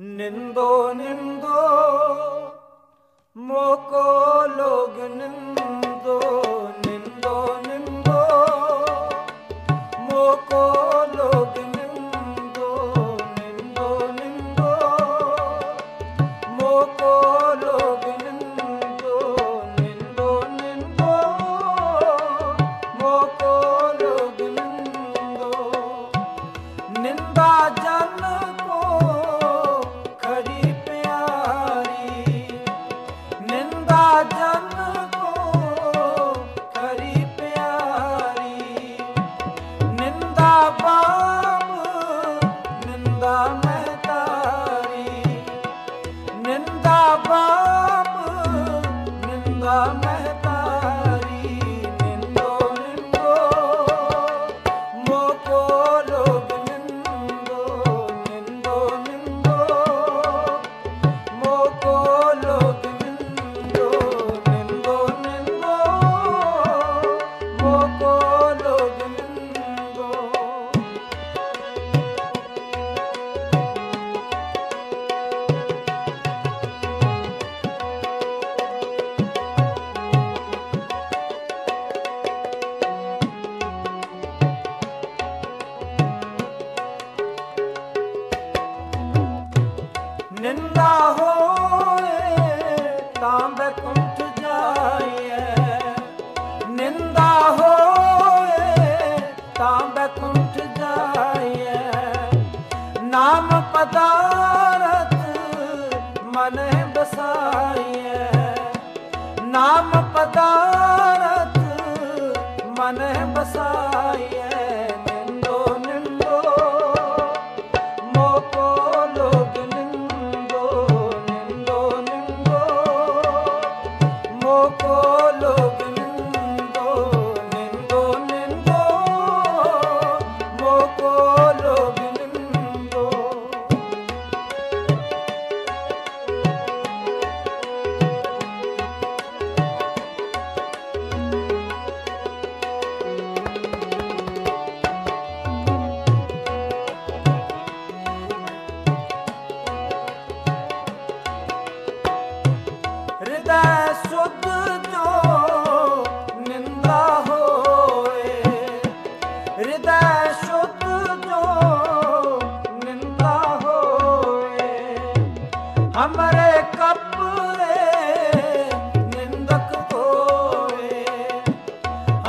ನಿಂದೋ ನಿಂದೋ ಮೋಕೋ ಲೋಗ ನಿಂದ ਪਦਾਰਥ ਮਨ ਬਸਾਈਐ ਨਾਮ ਪਦਾਰਤ ਮਨ ਬਸਾਈਐ। ਲੋਗ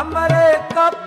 ਅਮਰੇ ਕਪ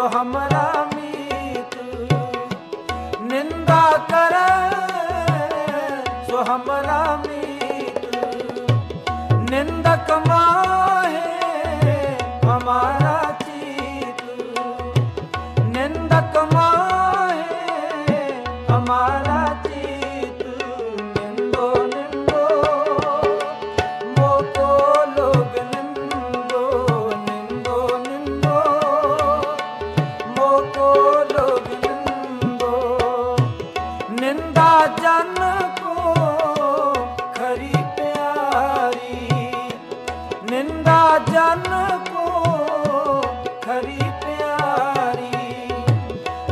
तो हमरा मीत निंदा कर सो हमरा मीत निंदक मा ਜਨ ਕੋ ਖਰੀ ਪਿਆਰੀ, ਨਿੰਦਾ ਜਨ ਕੋ ਖਰੀ ਪਿਆਰੀ,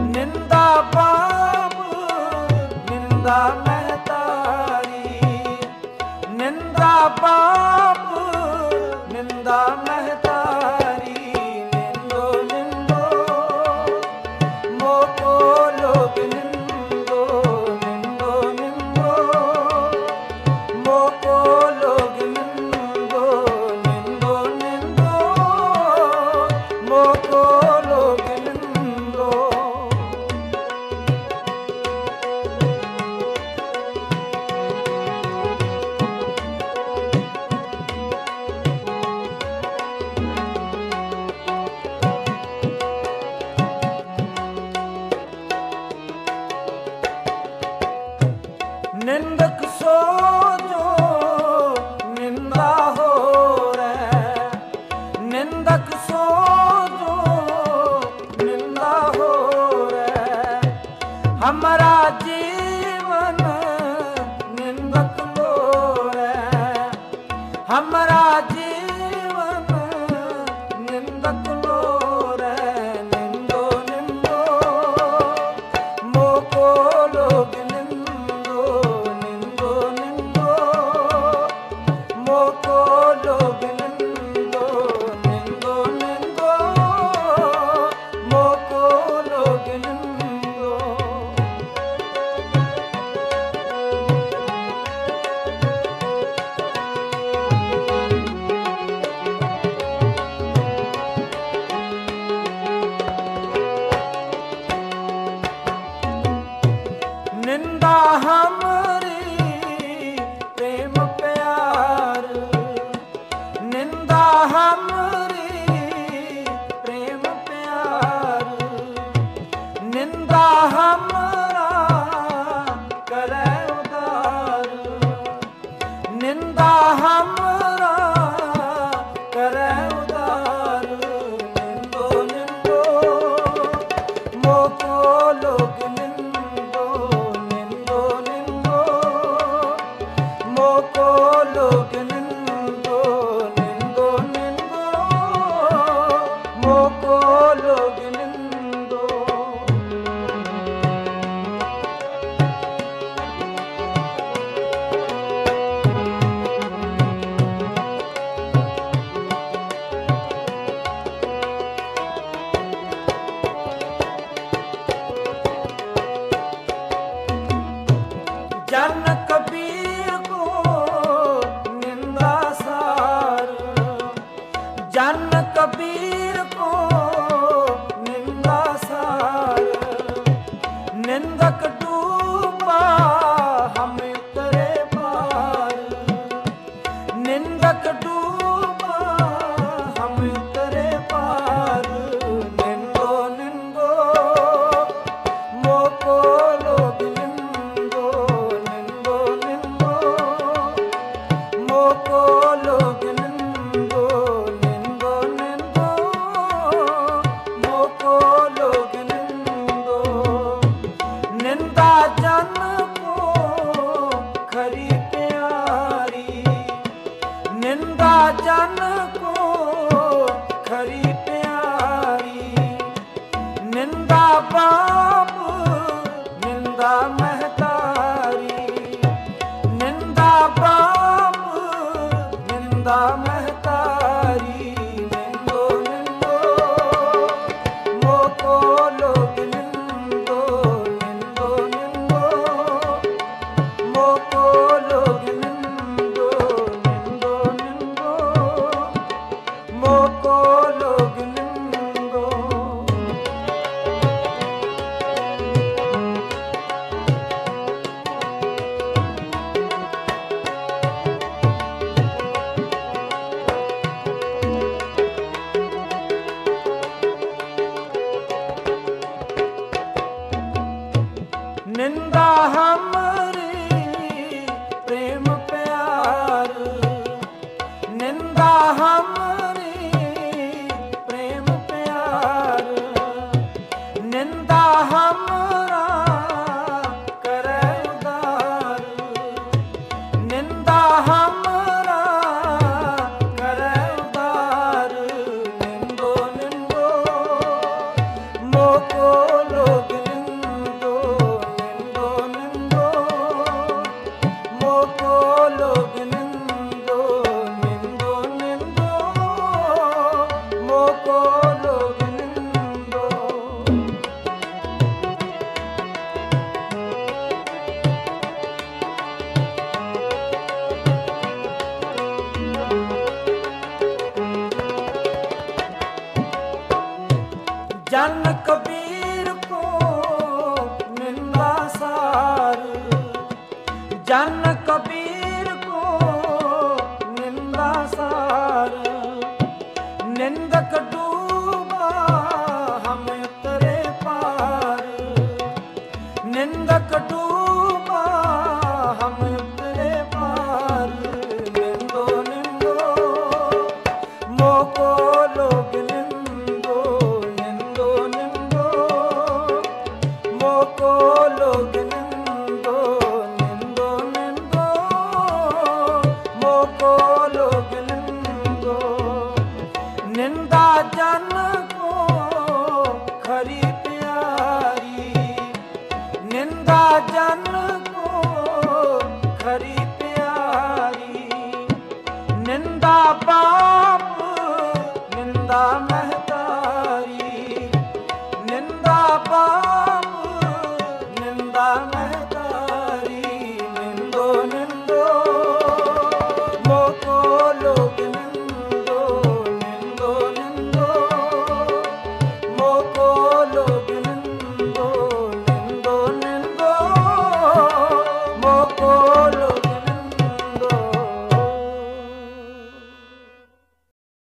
ਨਿੰਦਾ ਪਾਪ, ਨਿੰਦਾ ਮਹਤਾਰੀ ਨਿੰਦਾ ਪਾਪ গোপন ya